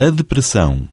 A depressão.